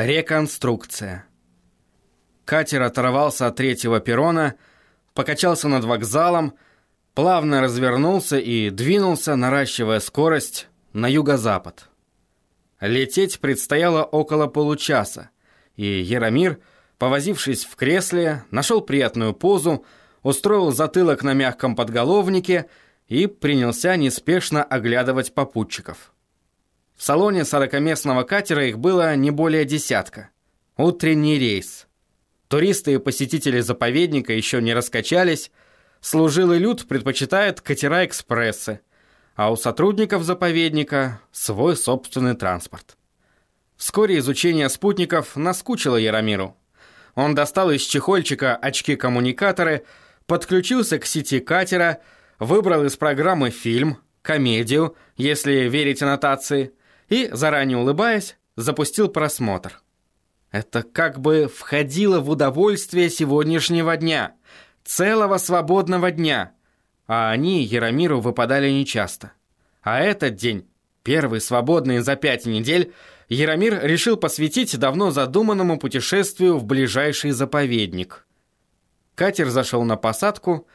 Реконструкция. Катер оторвался от третьего перрона, покачался над вокзалом, плавно развернулся и двинулся, наращивая скорость, на юго-запад. Лететь предстояло около получаса, и Яромир, повозившись в кресле, нашел приятную позу, устроил затылок на мягком подголовнике и принялся неспешно оглядывать попутчиков. В салоне сорокаместного катера их было не более десятка. Утренний рейс. Туристы и посетители заповедника еще не раскачались, служилый люд предпочитает катера-экспрессы, а у сотрудников заповедника свой собственный транспорт. Вскоре изучение спутников наскучило Яромиру. Он достал из чехольчика очки-коммуникаторы, подключился к сети катера, выбрал из программы фильм, комедию, если верить аннотации, и, заранее улыбаясь, запустил просмотр. Это как бы входило в удовольствие сегодняшнего дня, целого свободного дня, а они Яромиру выпадали нечасто. А этот день, первый свободный за пять недель, Яромир решил посвятить давно задуманному путешествию в ближайший заповедник. Катер зашел на посадку,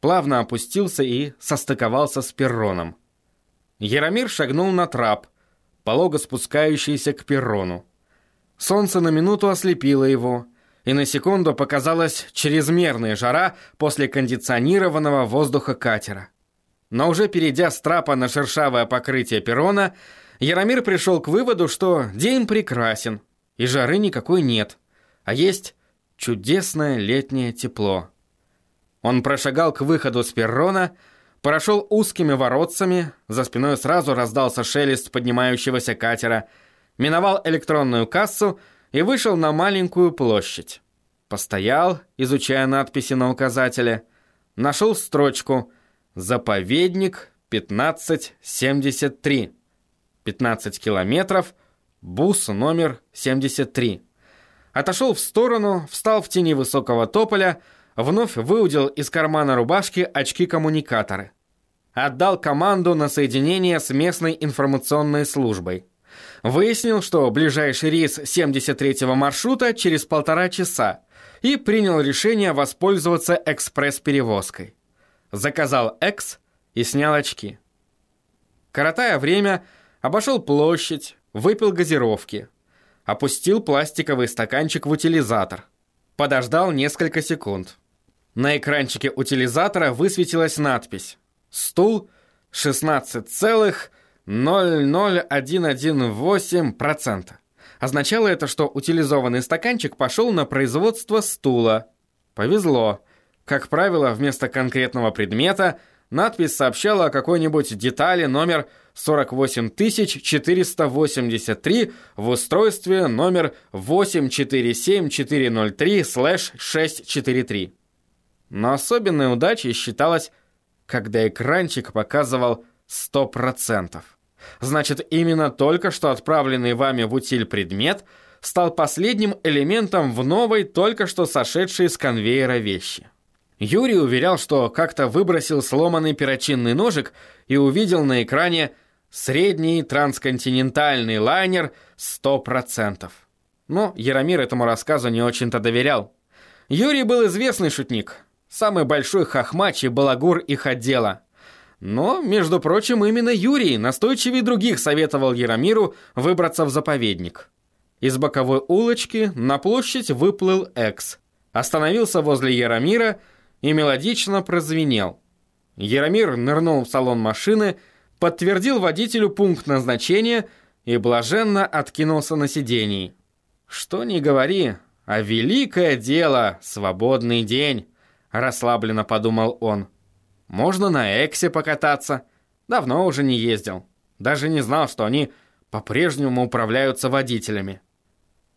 плавно опустился и состыковался с перроном. Яромир шагнул на трап, полого спускающийся к перрону. Солнце на минуту ослепило его, и на секунду показалась чрезмерная жара после кондиционированного воздуха катера. Но уже перейдя с трапа на шершавое покрытие перрона, Яромир пришел к выводу, что день прекрасен, и жары никакой нет, а есть чудесное летнее тепло. Он прошагал к выходу с перрона, прошел узкими воротцами, за спиной сразу раздался шелест поднимающегося катера, миновал электронную кассу и вышел на маленькую площадь. Постоял, изучая надписи на указателе, нашел строчку «Заповедник 1573». 15 километров, бус номер 73. Отошел в сторону, встал в тени высокого тополя, вновь выудил из кармана рубашки очки-коммуникаторы. Отдал команду на соединение с местной информационной службой. Выяснил, что ближайший рейс 73-го маршрута через полтора часа и принял решение воспользоваться экспресс-перевозкой. Заказал «Экс» и снял очки. Коротая время, обошел площадь, выпил газировки, опустил пластиковый стаканчик в утилизатор, подождал несколько секунд. На экранчике утилизатора высветилась надпись «Стул 16,00118%». Означало это, что утилизованный стаканчик пошел на производство стула. Повезло. Как правило, вместо конкретного предмета надпись сообщала о какой-нибудь детали номер 48483 в устройстве номер 847403-643. Но особенной удачей считалось, когда экранчик показывал 100%. Значит, именно только что отправленный вами в утиль предмет стал последним элементом в новой, только что сошедшей с конвейера вещи. Юрий уверял, что как-то выбросил сломанный перочинный ножик и увидел на экране средний трансконтинентальный лайнер 100%. Но Яромир этому рассказу не очень-то доверял. Юрий был известный шутник, самый большой хохмач и балагур их отдела. Но, между прочим, именно Юрий настойчивее других советовал Яромиру выбраться в заповедник. Из боковой улочки на площадь выплыл Экс, остановился возле Яромира и мелодично прозвенел. Яромир нырнул в салон машины, подтвердил водителю пункт назначения и блаженно откинулся на сиденье. Что ни говори, а великое дело — свободный день расслабленно подумал он. Можно на Эксе покататься. Давно уже не ездил. Даже не знал, что они по-прежнему управляются водителями.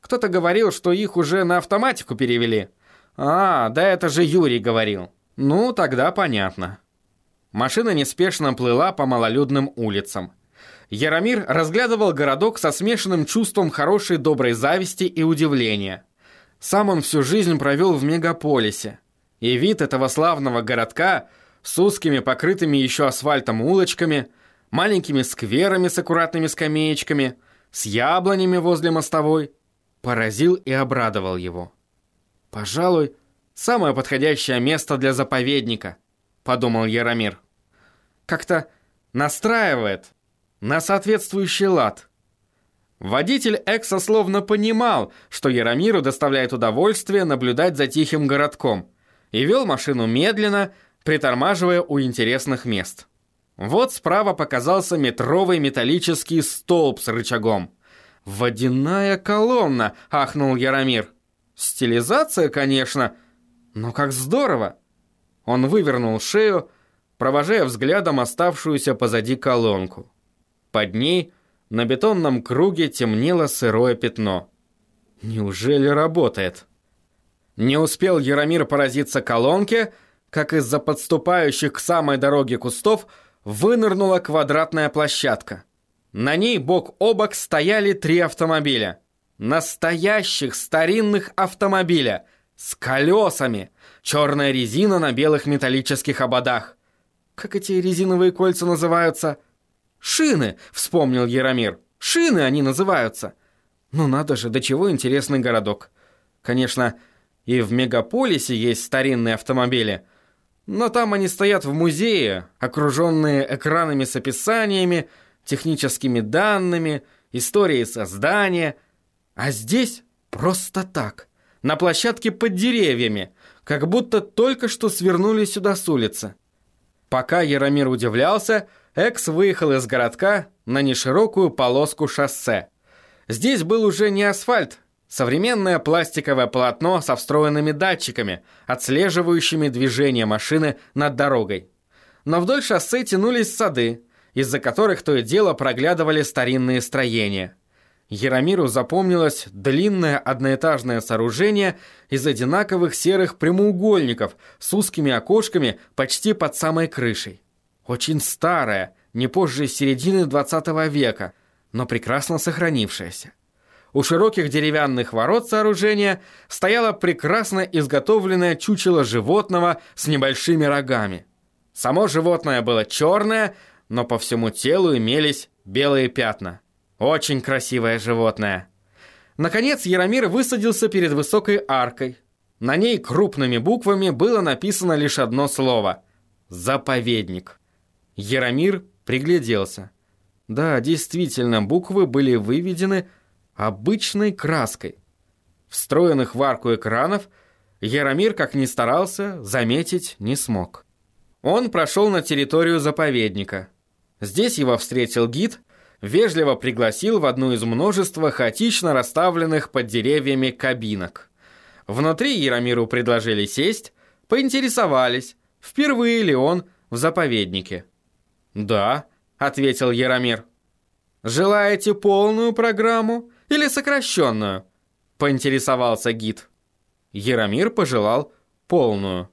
Кто-то говорил, что их уже на автоматику перевели. А, да это же Юрий говорил. Ну, тогда понятно. Машина неспешно плыла по малолюдным улицам. Яромир разглядывал городок со смешанным чувством хорошей доброй зависти и удивления. Сам он всю жизнь провел в мегаполисе. И вид этого славного городка с узкими покрытыми еще асфальтом улочками, маленькими скверами с аккуратными скамеечками, с яблонями возле мостовой, поразил и обрадовал его. «Пожалуй, самое подходящее место для заповедника», — подумал Яромир. «Как-то настраивает на соответствующий лад». Водитель Экса словно понимал, что Яромиру доставляет удовольствие наблюдать за тихим городком, и вел машину медленно, притормаживая у интересных мест. Вот справа показался метровый металлический столб с рычагом. «Водяная колонна!» — ахнул Яромир. «Стилизация, конечно, но как здорово!» Он вывернул шею, провожая взглядом оставшуюся позади колонку. Под ней на бетонном круге темнело сырое пятно. Неужели работает? Не успел Яромир поразиться колонке, как из-за подступающих к самой дороге кустов вынырнула квадратная площадка. На ней бок о бок стояли три автомобиля. Настоящих старинных автомобиля с колесами. Черная резина на белых металлических ободах. Как эти резиновые кольца называются? «Шины», — вспомнил Яромир. «Шины они называются». Ну надо же, до чего интересный городок. Конечно, и в мегаполисе есть старинные автомобили, но там они стоят в музее, окруженные экранами с описаниями, техническими данными, историей создания. А здесь просто так, на площадке под деревьями, как будто только что свернули сюда с улицы. Пока Яромир удивлялся, Экс выехал из городка на неширокую полоску шоссе. Здесь был уже не асфальт, современное пластиковое полотно со встроенными датчиками, отслеживающими движение машины над дорогой. Но вдоль шоссе тянулись сады, из-за которых то и дело проглядывали старинные строения. Яромиру запомнилось длинное одноэтажное сооружение из одинаковых серых прямоугольников с узкими окошками почти под самой крышей. Очень старая, не позже середины 20 века, но прекрасно сохранившаяся. У широких деревянных ворот сооружения стояло прекрасно изготовленное чучело животного с небольшими рогами. Само животное было черное, но по всему телу имелись белые пятна. Очень красивое животное. Наконец Яромир высадился перед высокой аркой. На ней крупными буквами было написано лишь одно слово – «Заповедник». Яромир пригляделся. Да, действительно, буквы были выведены обычной краской. Встроенных в арку экранов Яромир, как ни старался, заметить не смог. Он прошел на территорию заповедника. Здесь его встретил гид, вежливо пригласил в одну из множества хаотично расставленных под деревьями кабинок. Внутри Яромиру предложили сесть, поинтересовались, впервые ли он в заповеднике. «Да», — ответил Яромир. «Желаете полную программу или сокращенную?» — поинтересовался гид. Яромир пожелал полную.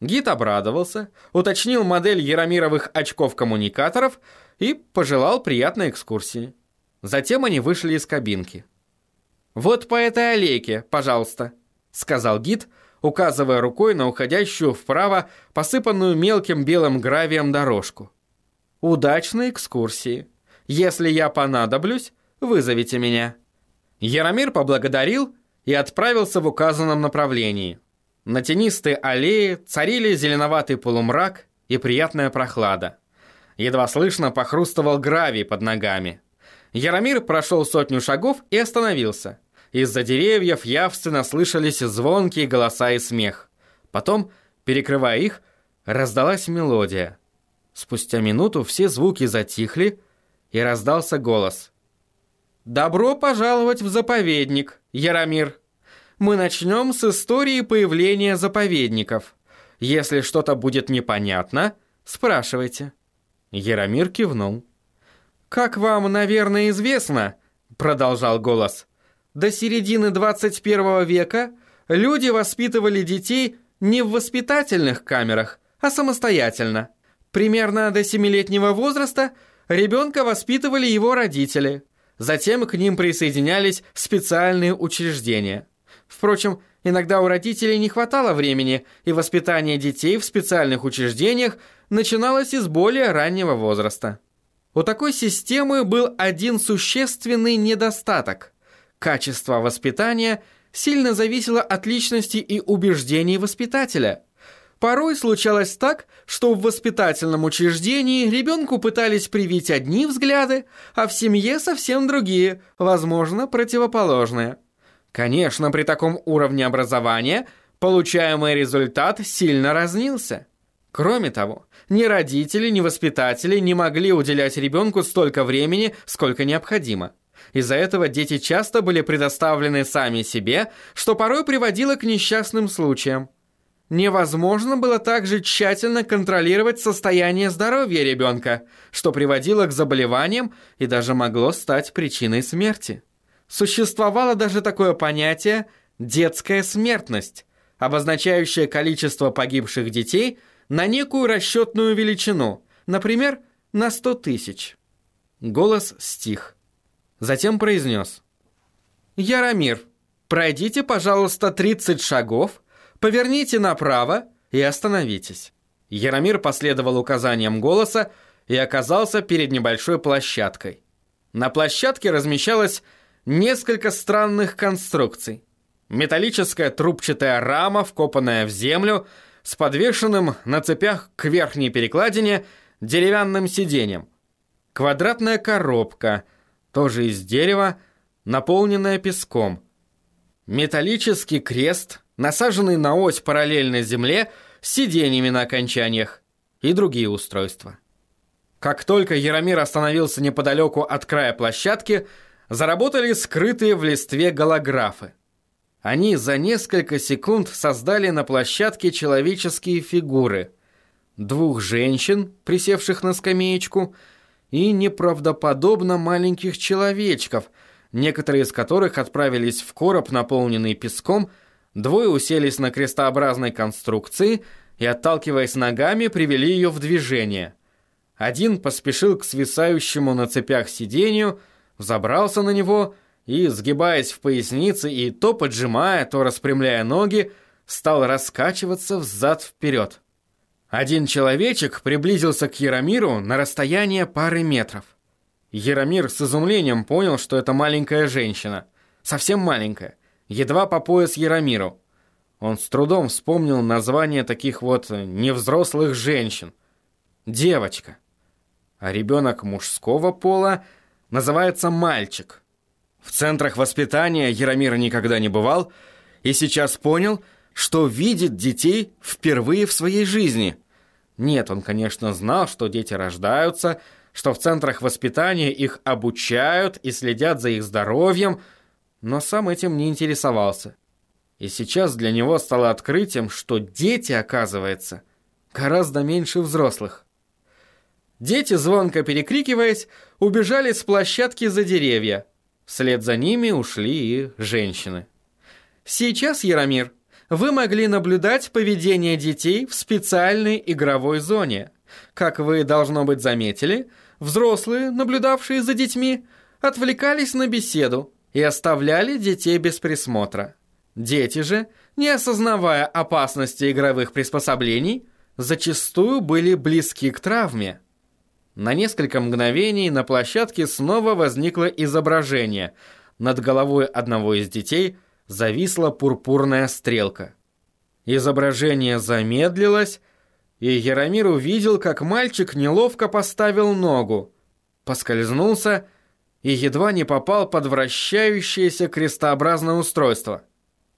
Гид обрадовался, уточнил модель Яромировых очков-коммуникаторов и пожелал приятной экскурсии. Затем они вышли из кабинки. «Вот по этой аллейке, пожалуйста», — сказал гид, указывая рукой на уходящую вправо посыпанную мелким белым гравием дорожку. Удачной экскурсии. Если я понадоблюсь, вызовите меня». Яромир поблагодарил и отправился в указанном направлении. На тенистой аллее царили зеленоватый полумрак и приятная прохлада. Едва слышно похрустывал гравий под ногами. Яромир прошел сотню шагов и остановился. Из-за деревьев явственно слышались звонкие голоса и смех. Потом, перекрывая их, раздалась мелодия. Спустя минуту все звуки затихли, и раздался голос. «Добро пожаловать в заповедник, Яромир. Мы начнем с истории появления заповедников. Если что-то будет непонятно, спрашивайте». Яромир кивнул. «Как вам, наверное, известно, — продолжал голос, — до середины 21 века люди воспитывали детей не в воспитательных камерах, а самостоятельно. Примерно до семилетнего возраста ребенка воспитывали его родители. Затем к ним присоединялись специальные учреждения. Впрочем, иногда у родителей не хватало времени, и воспитание детей в специальных учреждениях начиналось из более раннего возраста. У такой системы был один существенный недостаток. Качество воспитания сильно зависело от личности и убеждений воспитателя. Порой случалось так, что в воспитательном учреждении ребенку пытались привить одни взгляды, а в семье совсем другие, возможно, противоположные. Конечно, при таком уровне образования получаемый результат сильно разнился. Кроме того, ни родители, ни воспитатели не могли уделять ребенку столько времени, сколько необходимо. Из-за этого дети часто были предоставлены сами себе, что порой приводило к несчастным случаям. Невозможно было также тщательно контролировать состояние здоровья ребенка, что приводило к заболеваниям и даже могло стать причиной смерти. Существовало даже такое понятие «детская смертность», обозначающее количество погибших детей на некую расчетную величину, например, на 100 тысяч. Голос стих. Затем произнес. «Яромир, пройдите, пожалуйста, 30 шагов, поверните направо и остановитесь». Яромир последовал указаниям голоса и оказался перед небольшой площадкой. На площадке размещалась несколько странных конструкций. Металлическая трубчатая рама, вкопанная в землю, с подвешенным на цепях к верхней перекладине деревянным сиденьем. Квадратная коробка, тоже из дерева, наполненная песком. Металлический крест, насаженный на ось параллельно земле, с сиденьями на окончаниях и другие устройства. Как только Яромир остановился неподалеку от края площадки, заработали скрытые в листве голографы. Они за несколько секунд создали на площадке человеческие фигуры. Двух женщин, присевших на скамеечку, и неправдоподобно маленьких человечков, некоторые из которых отправились в короб, наполненный песком, двое уселись на крестообразной конструкции и, отталкиваясь ногами, привели ее в движение. Один поспешил к свисающему на цепях сиденью, взобрался на него и, сгибаясь в пояснице и то поджимая, то распрямляя ноги, стал раскачиваться взад-вперед. Один человечек приблизился к Яромиру на расстояние пары метров. Яромир с изумлением понял, что это маленькая женщина. Совсем маленькая, едва по пояс Яромиру. Он с трудом вспомнил название таких вот невзрослых женщин. Девочка. А ребенок мужского пола – называется «Мальчик». В центрах воспитания Яромир никогда не бывал и сейчас понял, что видит детей впервые в своей жизни. Нет, он, конечно, знал, что дети рождаются, что в центрах воспитания их обучают и следят за их здоровьем, но сам этим не интересовался. И сейчас для него стало открытием, что дети, оказывается, гораздо меньше взрослых. Дети, звонко перекрикиваясь, убежали с площадки за деревья. Вслед за ними ушли и женщины. Сейчас, Яромир, вы могли наблюдать поведение детей в специальной игровой зоне. Как вы, должно быть, заметили, взрослые, наблюдавшие за детьми, отвлекались на беседу и оставляли детей без присмотра. Дети же, не осознавая опасности игровых приспособлений, зачастую были близки к травме. На несколько мгновений на площадке снова возникло изображение. Над головой одного из детей зависла пурпурная стрелка. Изображение замедлилось, и Яромир увидел, как мальчик неловко поставил ногу, поскользнулся и едва не попал под вращающееся крестообразное устройство.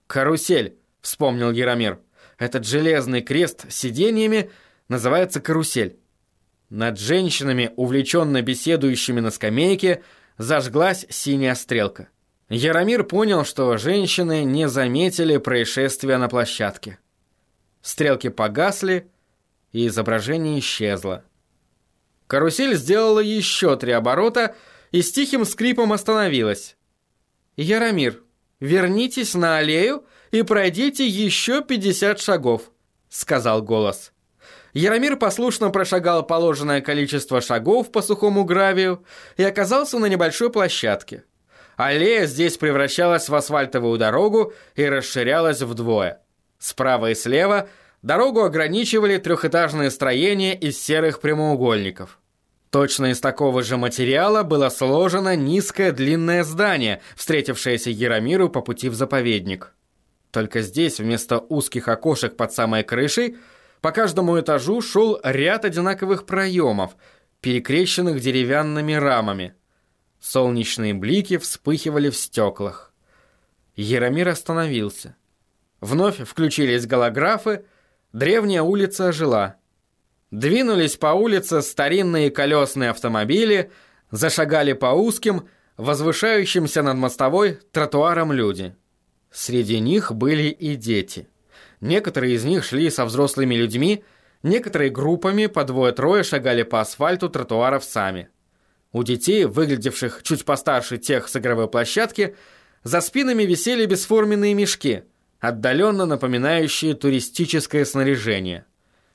«Карусель», — вспомнил Яромир. «Этот железный крест с сиденьями называется карусель». Над женщинами, увлеченно беседующими на скамейке, зажглась синяя стрелка. Яромир понял, что женщины не заметили происшествия на площадке. Стрелки погасли, и изображение исчезло. Карусель сделала еще три оборота и с тихим скрипом остановилась. «Яромир, вернитесь на аллею и пройдите еще 50 шагов», — сказал голос. Яромир послушно прошагал положенное количество шагов по сухому гравию и оказался на небольшой площадке. Аллея здесь превращалась в асфальтовую дорогу и расширялась вдвое. Справа и слева дорогу ограничивали трехэтажные строения из серых прямоугольников. Точно из такого же материала было сложено низкое длинное здание, встретившееся Яромиру по пути в заповедник. Только здесь вместо узких окошек под самой крышей по каждому этажу шел ряд одинаковых проемов, перекрещенных деревянными рамами. Солнечные блики вспыхивали в стеклах. Яромир остановился. Вновь включились голографы, древняя улица ожила. Двинулись по улице старинные колесные автомобили, зашагали по узким, возвышающимся над мостовой тротуарам люди. Среди них были и дети. Некоторые из них шли со взрослыми людьми, некоторые группами по двое-трое шагали по асфальту тротуаров сами. У детей, выглядевших чуть постарше тех с игровой площадки, за спинами висели бесформенные мешки, отдаленно напоминающие туристическое снаряжение –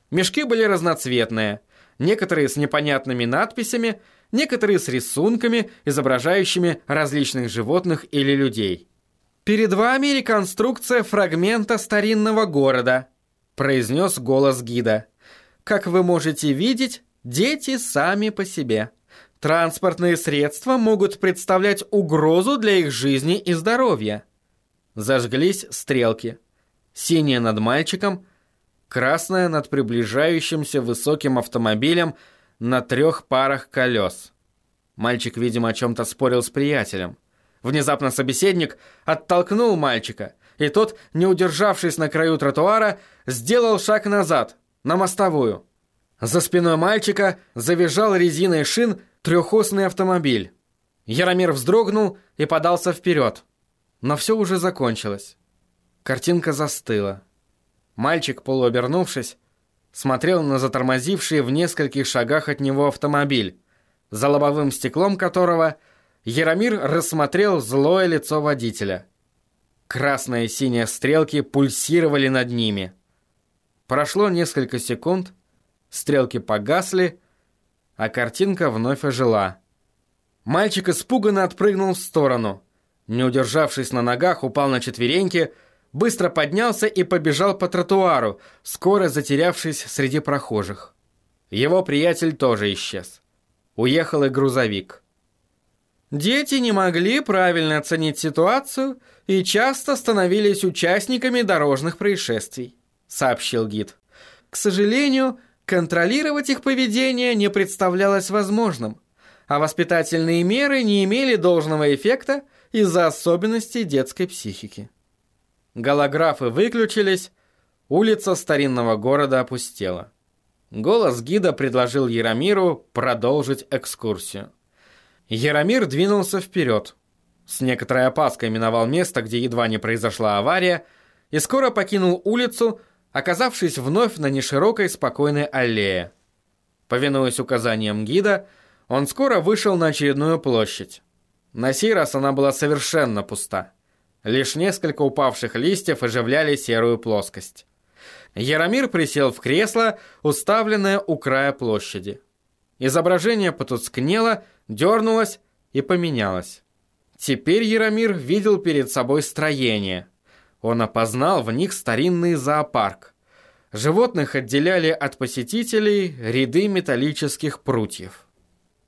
Мешки были разноцветные, некоторые с непонятными надписями, некоторые с рисунками, изображающими различных животных или людей. «Перед вами реконструкция фрагмента старинного города», произнес голос гида. «Как вы можете видеть, дети сами по себе. Транспортные средства могут представлять угрозу для их жизни и здоровья». Зажглись стрелки. Синяя над мальчиком – красная над приближающимся высоким автомобилем на трех парах колес. Мальчик, видимо, о чем-то спорил с приятелем. Внезапно собеседник оттолкнул мальчика, и тот, не удержавшись на краю тротуара, сделал шаг назад, на мостовую. За спиной мальчика завизжал резиной шин трехосный автомобиль. Яромир вздрогнул и подался вперед. Но все уже закончилось. Картинка застыла. Мальчик, полуобернувшись, смотрел на затормозивший в нескольких шагах от него автомобиль, за лобовым стеклом которого Яромир рассмотрел злое лицо водителя. Красные и синие стрелки пульсировали над ними. Прошло несколько секунд, стрелки погасли, а картинка вновь ожила. Мальчик испуганно отпрыгнул в сторону. Не удержавшись на ногах, упал на четвереньки – быстро поднялся и побежал по тротуару, скоро затерявшись среди прохожих. Его приятель тоже исчез. Уехал и грузовик. Дети не могли правильно оценить ситуацию и часто становились участниками дорожных происшествий, сообщил гид. К сожалению, контролировать их поведение не представлялось возможным, а воспитательные меры не имели должного эффекта из-за особенностей детской психики. Голографы выключились, улица старинного города опустела. Голос гида предложил Яромиру продолжить экскурсию. Яромир двинулся вперед. С некоторой опаской миновал место, где едва не произошла авария, и скоро покинул улицу, оказавшись вновь на неширокой спокойной аллее. Повинуясь указаниям гида, он скоро вышел на очередную площадь. На сей раз она была совершенно пуста. Лишь несколько упавших листьев оживляли серую плоскость. Яромир присел в кресло, уставленное у края площади. Изображение потускнело, дернулось и поменялось. Теперь Яромир видел перед собой строение. Он опознал в них старинный зоопарк. Животных отделяли от посетителей ряды металлических прутьев.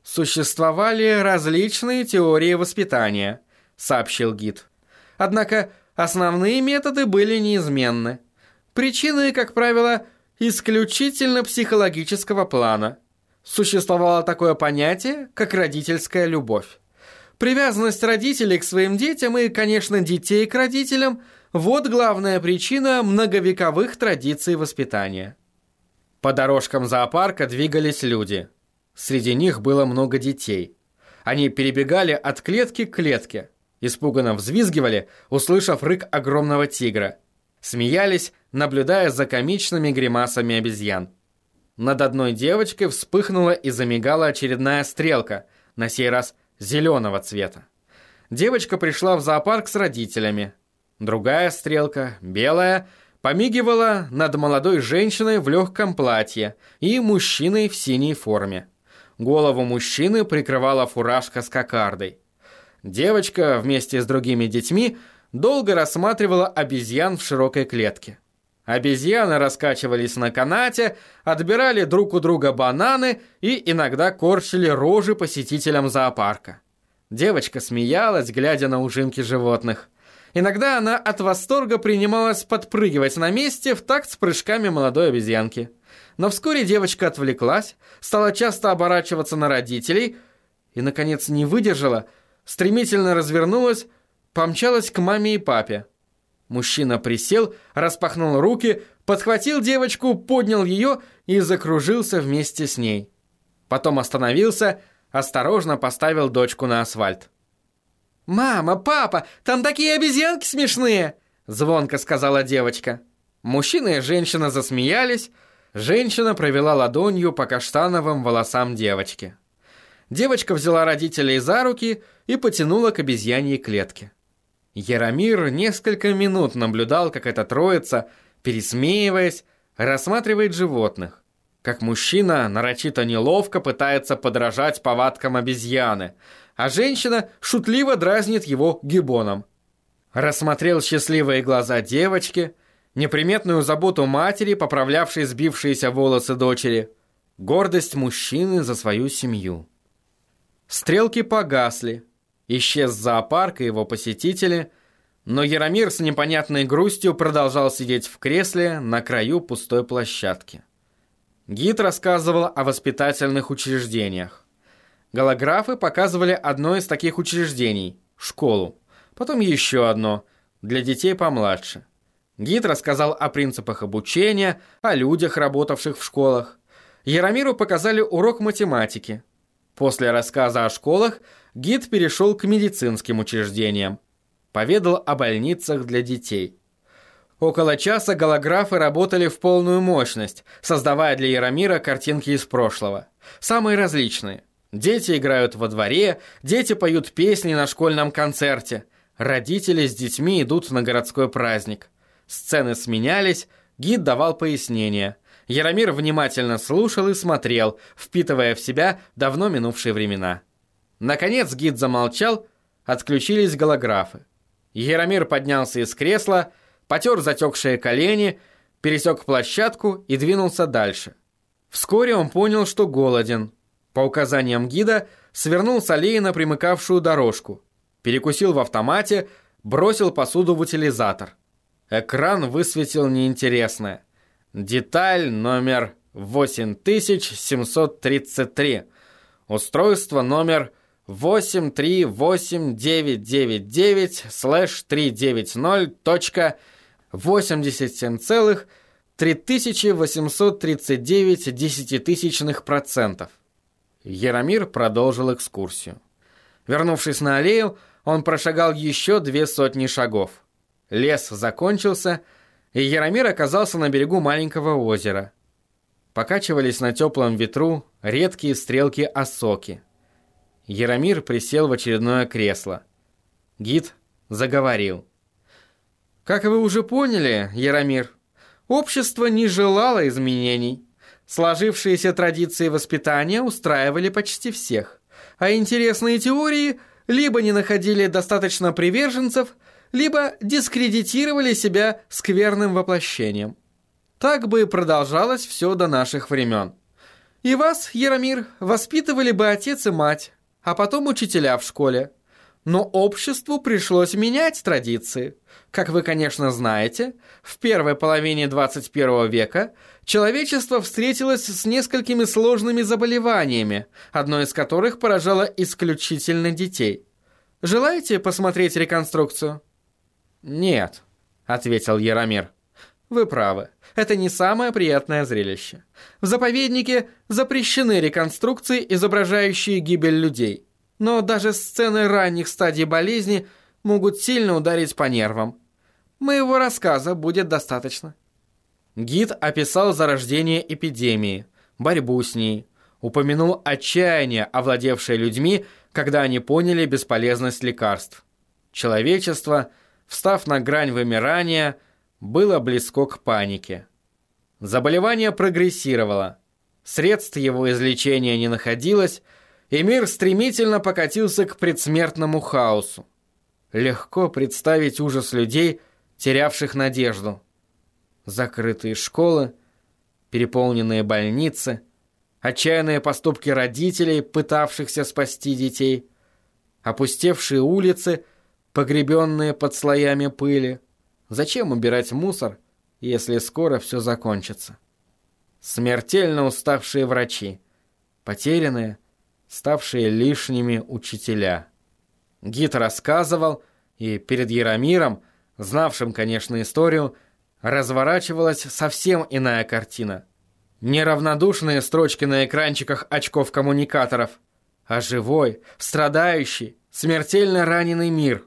Существовали различные теории воспитания, сообщил гид. Однако основные методы были неизменны. Причины, как правило, исключительно психологического плана. Существовало такое понятие, как родительская любовь. Привязанность родителей к своим детям и, конечно, детей к родителям – вот главная причина многовековых традиций воспитания. По дорожкам зоопарка двигались люди. Среди них было много детей. Они перебегали от клетки к клетке – Испуганно взвизгивали, услышав рык огромного тигра. Смеялись, наблюдая за комичными гримасами обезьян. Над одной девочкой вспыхнула и замигала очередная стрелка, на сей раз зеленого цвета. Девочка пришла в зоопарк с родителями. Другая стрелка, белая, помигивала над молодой женщиной в легком платье и мужчиной в синей форме. Голову мужчины прикрывала фуражка с кокардой. Девочка вместе с другими детьми долго рассматривала обезьян в широкой клетке. Обезьяны раскачивались на канате, отбирали друг у друга бананы и иногда корчили рожи посетителям зоопарка. Девочка смеялась, глядя на ужинки животных. Иногда она от восторга принималась подпрыгивать на месте в такт с прыжками молодой обезьянки. Но вскоре девочка отвлеклась, стала часто оборачиваться на родителей и, наконец, не выдержала, стремительно развернулась, помчалась к маме и папе. Мужчина присел, распахнул руки, подхватил девочку, поднял ее и закружился вместе с ней. Потом остановился, осторожно поставил дочку на асфальт. «Мама, папа, там такие обезьянки смешные!» Звонко сказала девочка. Мужчина и женщина засмеялись. Женщина провела ладонью по каштановым волосам девочки. Девочка взяла родителей за руки и потянула к обезьяньей клетке. Яромир несколько минут наблюдал, как эта троица, пересмеиваясь, рассматривает животных. Как мужчина нарочито неловко пытается подражать повадкам обезьяны, а женщина шутливо дразнит его гибоном. Рассмотрел счастливые глаза девочки, неприметную заботу матери, поправлявшей сбившиеся волосы дочери, гордость мужчины за свою семью. Стрелки погасли, Исчез зоопарк и его посетители, но Яромир с непонятной грустью продолжал сидеть в кресле на краю пустой площадки. Гид рассказывал о воспитательных учреждениях. Голографы показывали одно из таких учреждений – школу. Потом еще одно – для детей помладше. Гид рассказал о принципах обучения, о людях, работавших в школах. Яромиру показали урок математики. После рассказа о школах – гид перешел к медицинским учреждениям. Поведал о больницах для детей. Около часа голографы работали в полную мощность, создавая для Яромира картинки из прошлого. Самые различные. Дети играют во дворе, дети поют песни на школьном концерте, родители с детьми идут на городской праздник. Сцены сменялись, гид давал пояснения. Яромир внимательно слушал и смотрел, впитывая в себя давно минувшие времена. Наконец гид замолчал, отключились голографы. Яромир поднялся из кресла, потер затекшие колени, пересек площадку и двинулся дальше. Вскоре он понял, что голоден. По указаниям гида свернул с аллеи на примыкавшую дорожку, перекусил в автомате, бросил посуду в утилизатор. Экран высветил неинтересное. Деталь номер 8733. Устройство номер 838999 слэш 390.87,3839 десятитысячных процентов. Яромир продолжил экскурсию. Вернувшись на аллею, он прошагал еще две сотни шагов. Лес закончился, и Яромир оказался на берегу маленького озера. Покачивались на теплом ветру редкие стрелки осоки. Яромир присел в очередное кресло. Гид заговорил. Как вы уже поняли, Яромир, общество не желало изменений. Сложившиеся традиции воспитания устраивали почти всех, а интересные теории либо не находили достаточно приверженцев, либо дискредитировали себя скверным воплощением. Так бы и продолжалось все до наших времен. И вас, Яромир, воспитывали бы отец и мать, а потом учителя в школе. Но обществу пришлось менять традиции. Как вы, конечно, знаете, в первой половине 21 века человечество встретилось с несколькими сложными заболеваниями, одно из которых поражало исключительно детей. Желаете посмотреть реконструкцию? Нет, ответил Яромир. Вы правы. Это не самое приятное зрелище. В заповеднике запрещены реконструкции, изображающие гибель людей. Но даже сцены ранних стадий болезни могут сильно ударить по нервам. Моего рассказа будет достаточно. Гид описал зарождение эпидемии, борьбу с ней, упомянул отчаяние, овладевшее людьми, когда они поняли бесполезность лекарств. Человечество, встав на грань вымирания, было близко к панике. Заболевание прогрессировало. Средств его излечения не находилось, и мир стремительно покатился к предсмертному хаосу. Легко представить ужас людей, терявших надежду. Закрытые школы, переполненные больницы, отчаянные поступки родителей, пытавшихся спасти детей, опустевшие улицы, погребенные под слоями пыли. Зачем убирать мусор, если скоро все закончится? Смертельно уставшие врачи, потерянные, ставшие лишними учителя. Гид рассказывал, и перед Яромиром, знавшим, конечно, историю, разворачивалась совсем иная картина. Неравнодушные строчки на экранчиках очков коммуникаторов, а живой, страдающий, смертельно раненый мир,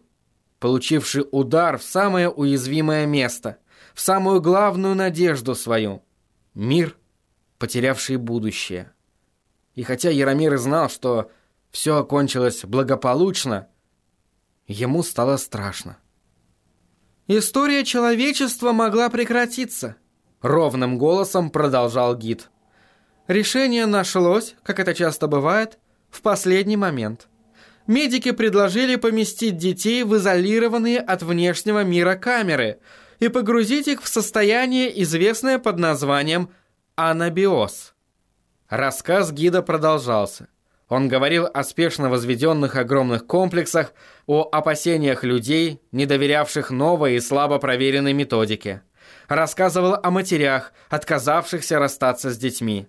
получивший удар в самое уязвимое место, в самую главную надежду свою. Мир, потерявший будущее. И хотя Яромир знал, что все окончилось благополучно, ему стало страшно. История человечества могла прекратиться, ровным голосом продолжал гид. Решение нашлось, как это часто бывает, в последний момент. Медики предложили поместить детей в изолированные от внешнего мира камеры и погрузить их в состояние, известное под названием анабиоз. Рассказ гида продолжался. Он говорил о спешно возведенных огромных комплексах, о опасениях людей, не доверявших новой и слабо проверенной методике. Рассказывал о матерях, отказавшихся расстаться с детьми.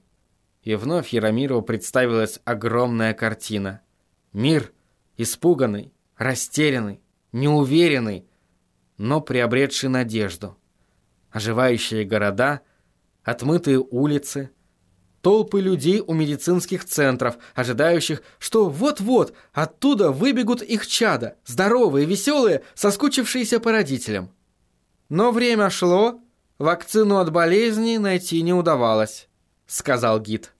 И вновь Яромирову представилась огромная картина. Мир, испуганный, растерянный, неуверенный, но приобретший надежду. Оживающие города, отмытые улицы – толпы людей у медицинских центров, ожидающих, что вот-вот оттуда выбегут их чада, здоровые, веселые, соскучившиеся по родителям. Но время шло, вакцину от болезни найти не удавалось, сказал гид.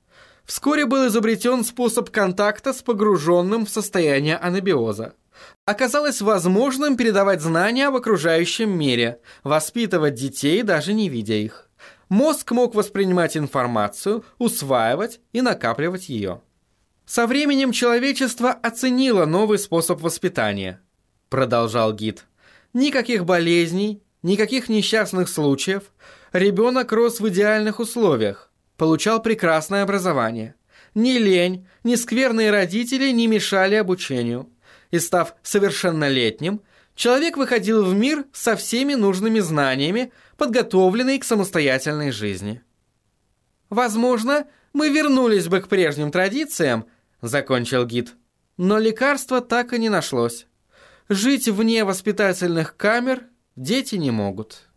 Вскоре был изобретен способ контакта с погруженным в состояние анабиоза. Оказалось возможным передавать знания об окружающем мире, воспитывать детей, даже не видя их. Мозг мог воспринимать информацию, усваивать и накапливать ее. Со временем человечество оценило новый способ воспитания, продолжал гид. Никаких болезней, никаких несчастных случаев. Ребенок рос в идеальных условиях, получал прекрасное образование. Ни лень, ни скверные родители не мешали обучению. И став совершеннолетним, человек выходил в мир со всеми нужными знаниями, подготовленный к самостоятельной жизни. «Возможно, мы вернулись бы к прежним традициям», — закончил гид. «Но лекарства так и не нашлось. Жить вне воспитательных камер дети не могут».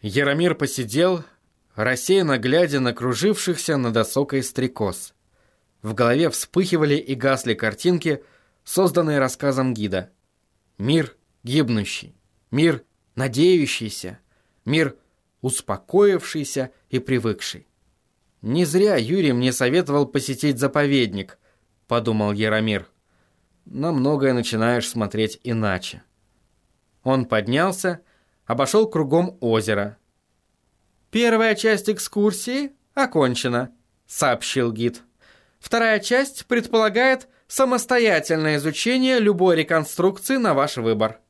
Яромир посидел, рассеянно глядя на кружившихся над осокой стрекоз. В голове вспыхивали и гасли картинки, созданные рассказом гида. Мир гибнущий, мир надеющийся, мир успокоившийся и привыкший. «Не зря Юрий мне советовал посетить заповедник», — подумал Яромир. «На многое начинаешь смотреть иначе». Он поднялся, обошел кругом озеро. «Первая часть экскурсии окончена», — сообщил гид. «Вторая часть предполагает самостоятельное изучение любой реконструкции на ваш выбор.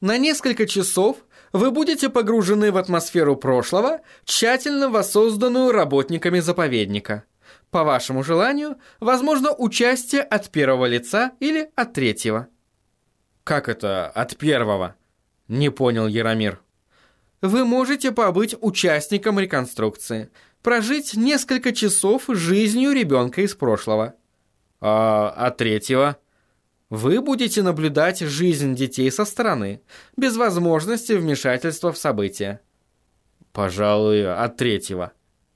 На несколько часов вы будете погружены в атмосферу прошлого, тщательно воссозданную работниками заповедника. По вашему желанию, возможно участие от первого лица или от третьего. Как это от первого? Не понял Яромир. Вы можете побыть участником реконструкции, прожить несколько часов жизнью ребенка из прошлого. А от третьего? Вы будете наблюдать жизнь детей со стороны, без возможности вмешательства в события. Пожалуй, от третьего,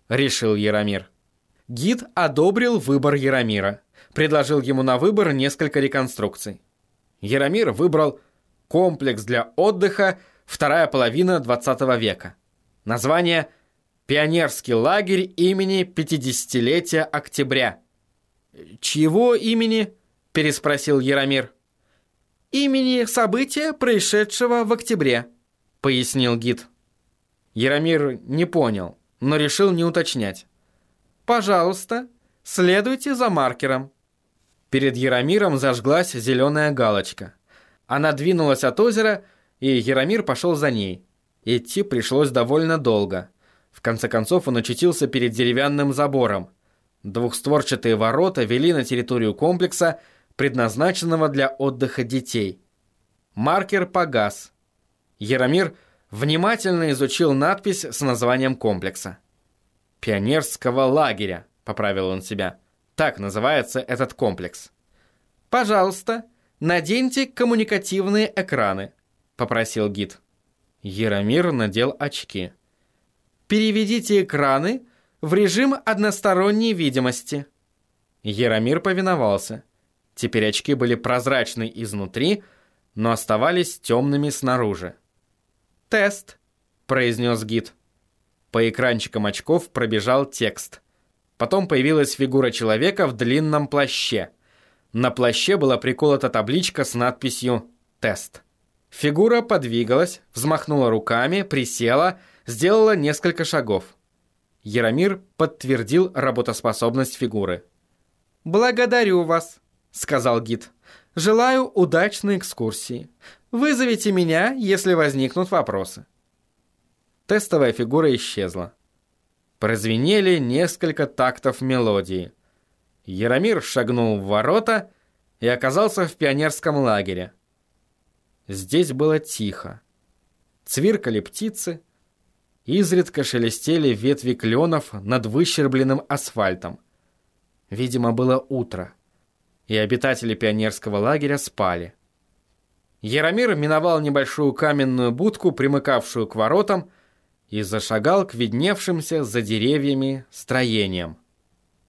решил Яромир. Гид одобрил выбор Яромира, предложил ему на выбор несколько реконструкций. Яромир выбрал комплекс для отдыха вторая половина 20 века. Название «Пионерский лагерь имени 50-летия октября». Чьего имени? переспросил Яромир. «Имени события, происшедшего в октябре», — пояснил гид. Яромир не понял, но решил не уточнять. «Пожалуйста, следуйте за маркером». Перед Яромиром зажглась зеленая галочка. Она двинулась от озера, и Яромир пошел за ней. Идти пришлось довольно долго. В конце концов он очутился перед деревянным забором. Двухстворчатые ворота вели на территорию комплекса, предназначенного для отдыха детей. Маркер погас. Яромир внимательно изучил надпись с названием комплекса. «Пионерского лагеря», — поправил он себя. «Так называется этот комплекс». «Пожалуйста, наденьте коммуникативные экраны», — попросил гид. Яромир надел очки. «Переведите экраны в режим односторонней видимости». Яромир повиновался. Теперь очки были прозрачны изнутри, но оставались темными снаружи. «Тест», — произнес гид. По экранчикам очков пробежал текст. Потом появилась фигура человека в длинном плаще. На плаще была приколота табличка с надписью «Тест». Фигура подвигалась, взмахнула руками, присела, сделала несколько шагов. Яромир подтвердил работоспособность фигуры. «Благодарю вас», — сказал гид. «Желаю удачной экскурсии. Вызовите меня, если возникнут вопросы». Тестовая фигура исчезла. Прозвенели несколько тактов мелодии. Яромир шагнул в ворота и оказался в пионерском лагере. Здесь было тихо. Цвиркали птицы, изредка шелестели ветви кленов над выщербленным асфальтом. Видимо, было утро, и обитатели пионерского лагеря спали. Яромир миновал небольшую каменную будку, примыкавшую к воротам, и зашагал к видневшимся за деревьями строениям.